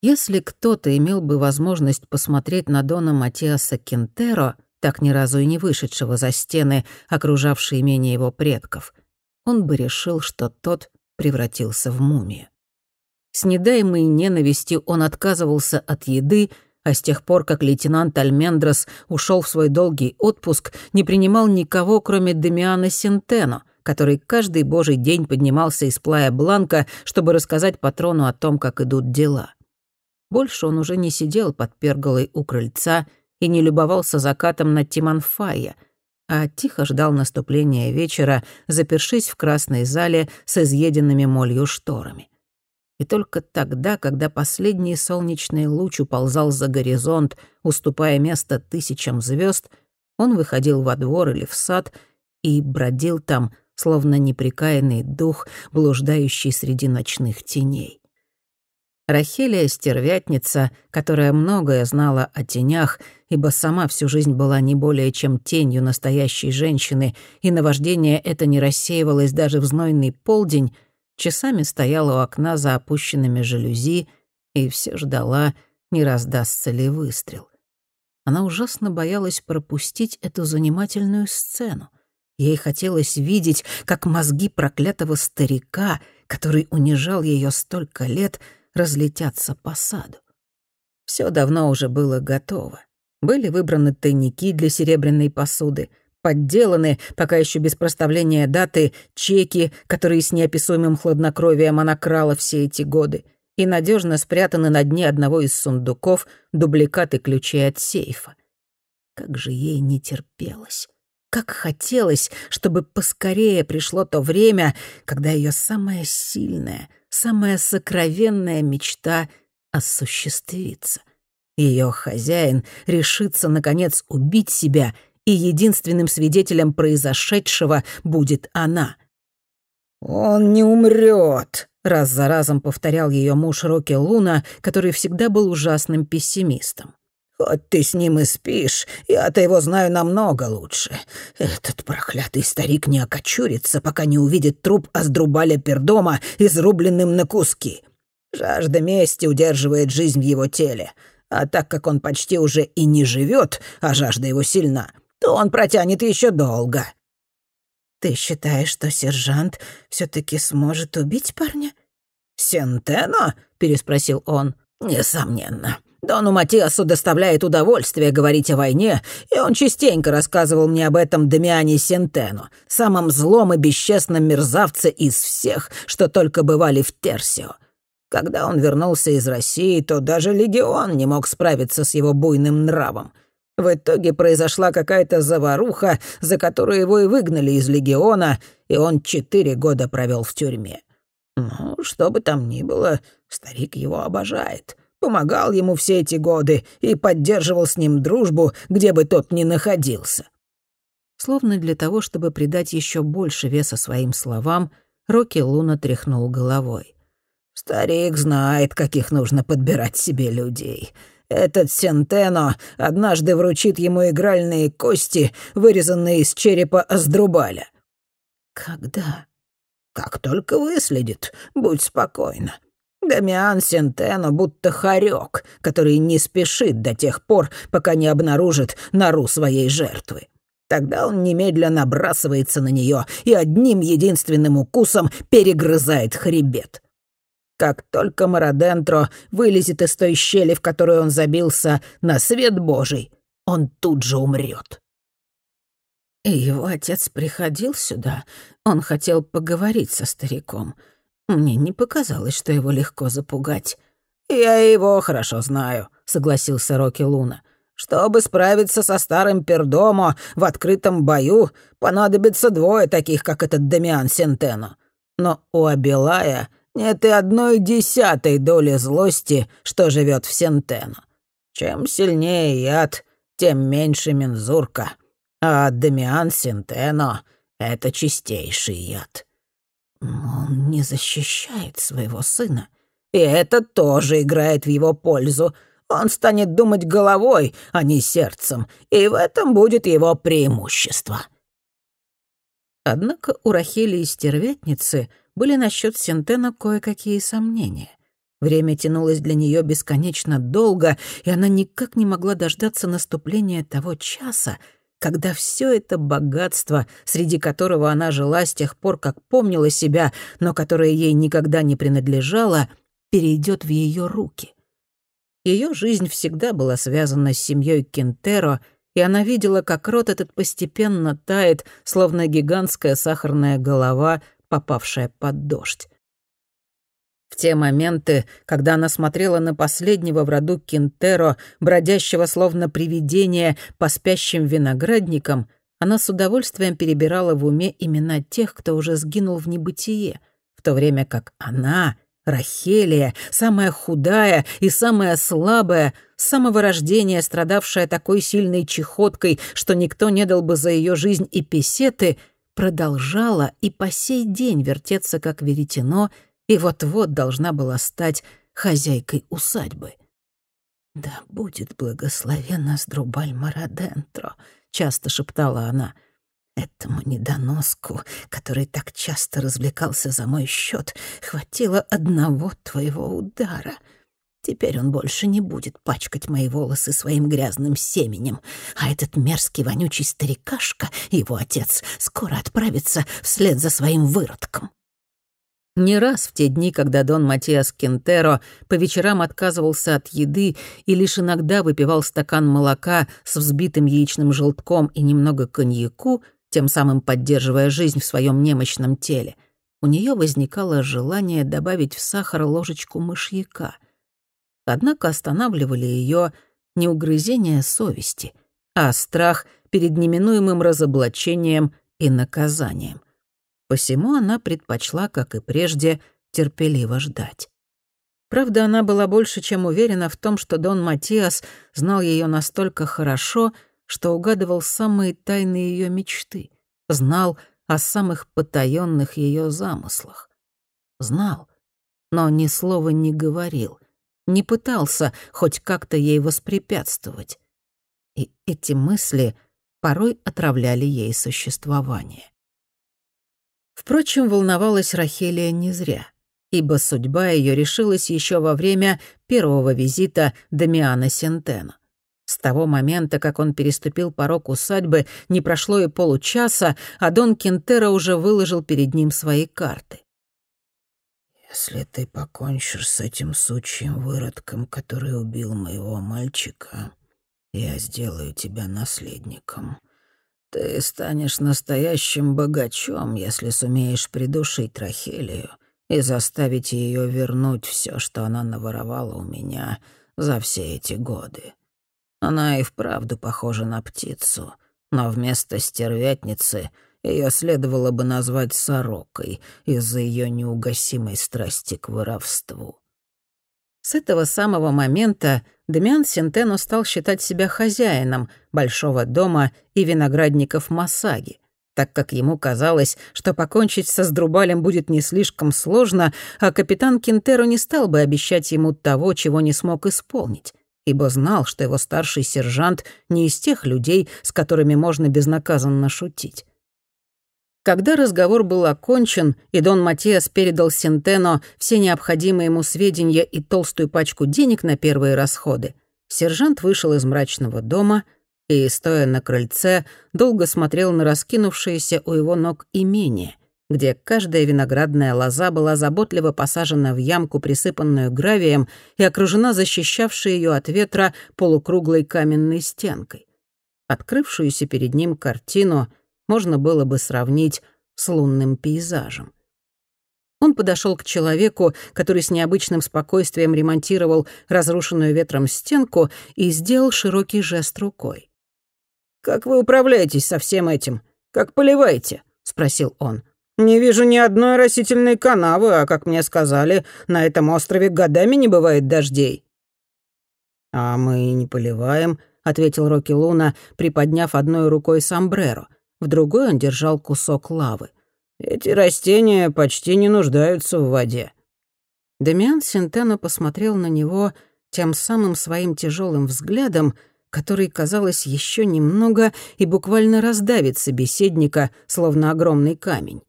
Если кто-то имел бы возможность посмотреть на Дона Матиаса Кентеро, так ни разу и не вышедшего за стены, окружавшие имение его предков, он бы решил, что тот превратился в мумию. С недаемой ненавистью он отказывался от еды, а с тех пор, как лейтенант Альмендрос ушел в свой долгий отпуск, не принимал никого, кроме Демиана Сентено, который каждый божий день поднимался из плая Бланка, чтобы рассказать патрону о том, как идут дела. Больше он уже не сидел под перголой у крыльца и не любовался закатом над Тиманфая, а тихо ждал наступления вечера, запершись в красной зале с изъеденными молью шторами. И только тогда, когда последний солнечный луч уползал за горизонт, уступая место тысячам звезд, он выходил во двор или в сад и бродил там, словно неприкаянный дух, блуждающий среди ночных теней. Рахелия — стервятница, которая многое знала о тенях, ибо сама всю жизнь была не более чем тенью настоящей женщины, и наваждение это не рассеивалось даже в знойный полдень, часами стояла у окна за опущенными жалюзи и все ждала, не раздастся ли выстрел. Она ужасно боялась пропустить эту занимательную сцену. Ей хотелось видеть, как мозги проклятого старика, который унижал ее столько лет — разлетятся по саду. Все давно уже было готово. Были выбраны тайники для серебряной посуды, подделаны, пока еще без проставления даты, чеки, которые с неописуемым хладнокровием она крала все эти годы, и надежно спрятаны на дне одного из сундуков дубликаты ключей от сейфа. Как же ей не терпелось. Как хотелось, чтобы поскорее пришло то время, когда ее самая сильная, самая сокровенная мечта осуществится. Ее хозяин решится, наконец, убить себя, и единственным свидетелем произошедшего будет она. «Он не умрет», — раз за разом повторял ее муж Рокки Луна, который всегда был ужасным пессимистом. Хоть ты с ним и спишь, я-то его знаю намного лучше. Этот проклятый старик не окочурится, пока не увидит труп Аздрубаля Пердома, изрубленным на куски. Жажда мести удерживает жизнь в его теле. А так как он почти уже и не живет, а жажда его сильна, то он протянет еще долго. Ты считаешь, что сержант все таки сможет убить парня? «Сентено?» — переспросил он. «Несомненно. Дону Матиасу доставляет удовольствие говорить о войне, и он частенько рассказывал мне об этом Дамиане Сентену, самом злом и бесчестном мерзавце из всех, что только бывали в Терсио. Когда он вернулся из России, то даже легион не мог справиться с его буйным нравом. В итоге произошла какая-то заваруха, за которую его и выгнали из легиона, и он четыре года провел в тюрьме. Ну, что бы там ни было, старик его обожает помогал ему все эти годы и поддерживал с ним дружбу, где бы тот ни находился». Словно для того, чтобы придать еще больше веса своим словам, Рокки Луна тряхнул головой. «Старик знает, каких нужно подбирать себе людей. Этот Сентено однажды вручит ему игральные кости, вырезанные из черепа Аздрубаля». «Когда?» «Как только выследит. Будь спокойна. Дамиан Сентено будто хорек, который не спешит до тех пор, пока не обнаружит нору своей жертвы. Тогда он немедленно набрасывается на нее и одним единственным укусом перегрызает хребет. Как только Марадентро вылезет из той щели, в которую он забился, на свет Божий, он тут же умрет. И его отец приходил сюда. Он хотел поговорить со стариком — мне не показалось, что его легко запугать. «Я его хорошо знаю», — согласился Рокки Луна. «Чтобы справиться со старым Пердомо в открытом бою, понадобится двое таких, как этот Дамиан Сентено. Но у Абилая нет и одной десятой доли злости, что живет в Сентено. Чем сильнее яд, тем меньше мензурка. А Дамиан Сентено — это чистейший яд». Он не защищает своего сына. И это тоже играет в его пользу. Он станет думать головой, а не сердцем, и в этом будет его преимущество. Однако у Рахели и стервятницы были насчет Сентена кое-какие сомнения. Время тянулось для нее бесконечно долго, и она никак не могла дождаться наступления того часа, когда все это богатство, среди которого она жила с тех пор, как помнила себя, но которое ей никогда не принадлежало, перейдет в ее руки. Ее жизнь всегда была связана с семьей Кентеро, и она видела, как рот этот постепенно тает, словно гигантская сахарная голова, попавшая под дождь. В те моменты, когда она смотрела на последнего в роду Кинтеро, бродящего словно привидение по спящим виноградникам, она с удовольствием перебирала в уме имена тех, кто уже сгинул в небытие, в то время как она, Рахелия, самая худая и самая слабая, с самого рождения страдавшая такой сильной чехоткой, что никто не дал бы за ее жизнь и песеты, продолжала и по сей день вертеться как веретено — и вот-вот должна была стать хозяйкой усадьбы. «Да будет благословен нас Друбаль Марадентро», — часто шептала она. «Этому недоноску, который так часто развлекался за мой счет, хватило одного твоего удара». Теперь он больше не будет пачкать мои волосы своим грязным семенем, а этот мерзкий вонючий старикашка, его отец, скоро отправится вслед за своим выродком. Не раз в те дни, когда Дон Матиас Кентеро по вечерам отказывался от еды и лишь иногда выпивал стакан молока с взбитым яичным желтком и немного коньяку, тем самым поддерживая жизнь в своем немощном теле, у нее возникало желание добавить в сахар ложечку мышьяка. Однако останавливали ее не угрызение совести, а страх перед неминуемым разоблачением и наказанием. Посему она предпочла, как и прежде, терпеливо ждать. Правда, она была больше чем уверена в том, что Дон Матиас знал ее настолько хорошо, что угадывал самые тайные ее мечты, знал о самых потаенных ее замыслах. Знал, но ни слова не говорил, не пытался хоть как-то ей воспрепятствовать. И эти мысли порой отравляли ей существование. Впрочем, волновалась Рахелия не зря, ибо судьба ее решилась еще во время первого визита Дамиана Сентена. С того момента, как он переступил порог усадьбы, не прошло и получаса, а Дон Кентера уже выложил перед ним свои карты. «Если ты покончишь с этим сучьим выродком, который убил моего мальчика, я сделаю тебя наследником. Ты станешь настоящим богачом, если сумеешь придушить Рахелию и заставить ее вернуть все, что она наворовала у меня за все эти годы. Она и вправду похожа на птицу, но вместо стервятницы ее следовало бы назвать сорокой из-за ее неугасимой страсти к воровству. С этого самого момента Демиан Сентено стал считать себя хозяином большого дома и виноградников Масаги, так как ему казалось, что покончить со Сдрубалем будет не слишком сложно, а капитан Кинтеро не стал бы обещать ему того, чего не смог исполнить, ибо знал, что его старший сержант не из тех людей, с которыми можно безнаказанно шутить. Когда разговор был окончен, и Дон Матиас передал Сентено все необходимые ему сведения и толстую пачку денег на первые расходы, сержант вышел из мрачного дома и, стоя на крыльце, долго смотрел на раскинувшееся у его ног имение, где каждая виноградная лоза была заботливо посажена в ямку, присыпанную гравием, и окружена защищавшей ее от ветра полукруглой каменной стенкой. Открывшуюся перед ним картину — можно было бы сравнить с лунным пейзажем. Он подошел к человеку, который с необычным спокойствием ремонтировал разрушенную ветром стенку и сделал широкий жест рукой. «Как вы управляетесь со всем этим? Как поливаете?» — спросил он. «Не вижу ни одной растительной канавы, а, как мне сказали, на этом острове годами не бывает дождей». «А мы не поливаем», — ответил Рокки Луна, приподняв одной рукой сомбреро — в другой он держал кусок лавы. «Эти растения почти не нуждаются в воде». Демиан Синтено посмотрел на него тем самым своим тяжелым взглядом, который, казалось, еще немного и буквально раздавит собеседника, словно огромный камень.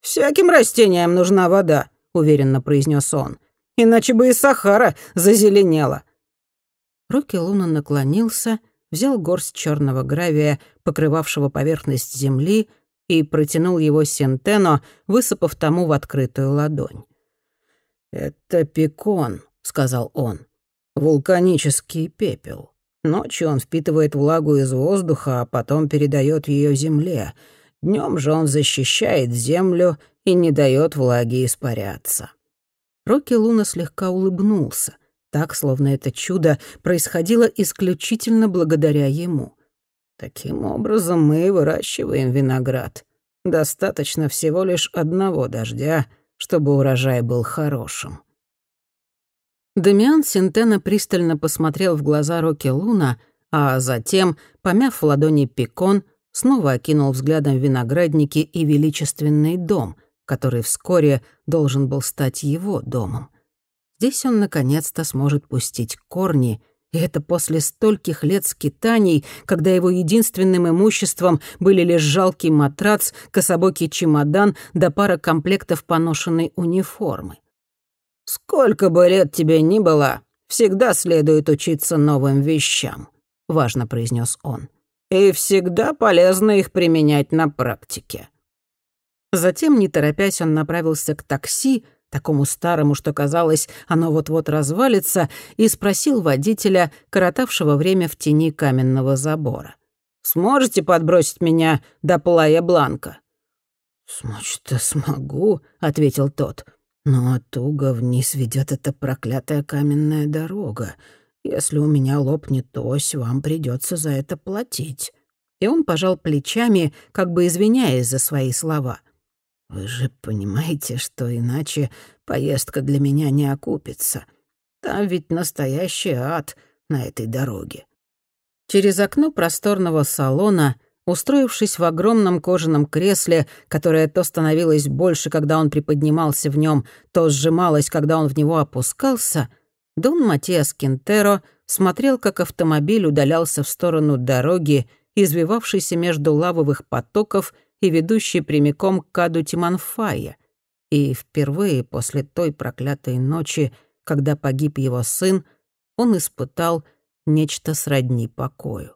«Всяким растениям нужна вода», — уверенно произнес он. иначе бы и Сахара зазеленела». Руки Луна наклонился, взял горсть черного гравия, покрывавшего поверхность земли, и протянул его Сентено, высыпав тому в открытую ладонь. «Это пекон», — сказал он. «Вулканический пепел. Ночью он впитывает влагу из воздуха, а потом передает ее земле. Днем же он защищает землю и не дает влаге испаряться». Рокки Луна слегка улыбнулся, так, словно это чудо происходило исключительно благодаря ему. Таким образом мы выращиваем виноград. Достаточно всего лишь одного дождя, чтобы урожай был хорошим. Дамиан Синтена пристально посмотрел в глаза Рокки Луна, а затем, помяв в ладони пекон, снова окинул взглядом виноградники и величественный дом, который вскоре должен был стать его домом. Здесь он наконец-то сможет пустить корни — и это после стольких лет скитаний, когда его единственным имуществом были лишь жалкий матрац, кособокий чемодан да пара комплектов поношенной униформы. «Сколько бы лет тебе ни было, всегда следует учиться новым вещам», — важно произнес он. «И всегда полезно их применять на практике». Затем, не торопясь, он направился к такси, такому старому, что казалось, оно вот-вот развалится, и спросил водителя, коротавшего время в тени каменного забора. «Сможете подбросить меня до Плая Бланка?» «Смочь-то смогу», — ответил тот. «Но оттуда вниз ведет эта проклятая каменная дорога. Если у меня лопнет ось, вам придется за это платить». И он пожал плечами, как бы извиняясь за свои слова. Вы же понимаете, что иначе поездка для меня не окупится. Там ведь настоящий ад на этой дороге. Через окно просторного салона, устроившись в огромном кожаном кресле, которое то становилось больше, когда он приподнимался в нем, то сжималось, когда он в него опускался, Дон Матиас Кинтеро смотрел, как автомобиль удалялся в сторону дороги, извивавшейся между лавовых потоков — и ведущий прямиком к Каду Тиманфая. И впервые после той проклятой ночи, когда погиб его сын, он испытал нечто сродни покою.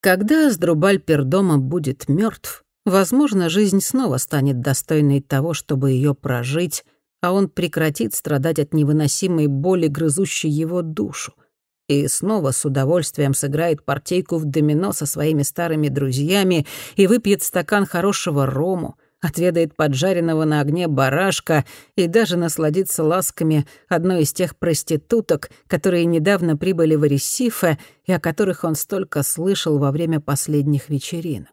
Когда Аздрубаль Пердома будет мертв, возможно, жизнь снова станет достойной того, чтобы ее прожить, а он прекратит страдать от невыносимой боли, грызущей его душу — и снова с удовольствием сыграет партейку в домино со своими старыми друзьями и выпьет стакан хорошего рому, отведает поджаренного на огне барашка и даже насладится ласками одной из тех проституток, которые недавно прибыли в Аресифе и о которых он столько слышал во время последних вечеринок.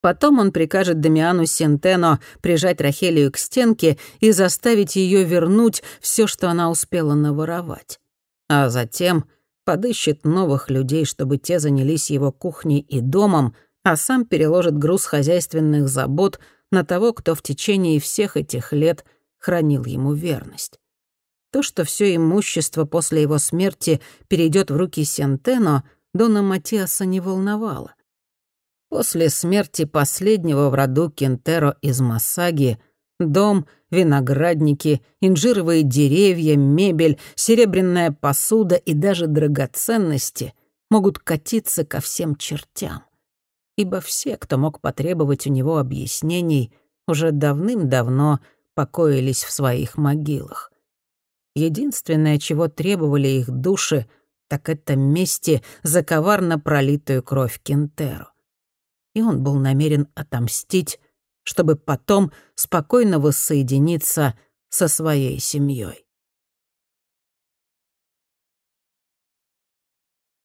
Потом он прикажет Дамиану Сентено прижать Рахелию к стенке и заставить ее вернуть все, что она успела наворовать. А затем подыщет новых людей, чтобы те занялись его кухней и домом, а сам переложит груз хозяйственных забот на того, кто в течение всех этих лет хранил ему верность. То, что все имущество после его смерти перейдет в руки Сентено, Дона Матиаса не волновало. После смерти последнего в роду Кентеро из Масаги дом — виноградники, инжировые деревья, мебель, серебряная посуда и даже драгоценности могут катиться ко всем чертям. Ибо все, кто мог потребовать у него объяснений, уже давным-давно покоились в своих могилах. Единственное, чего требовали их души, так это мести за коварно пролитую кровь Кентеру. И он был намерен отомстить чтобы потом спокойно воссоединиться со своей семьей.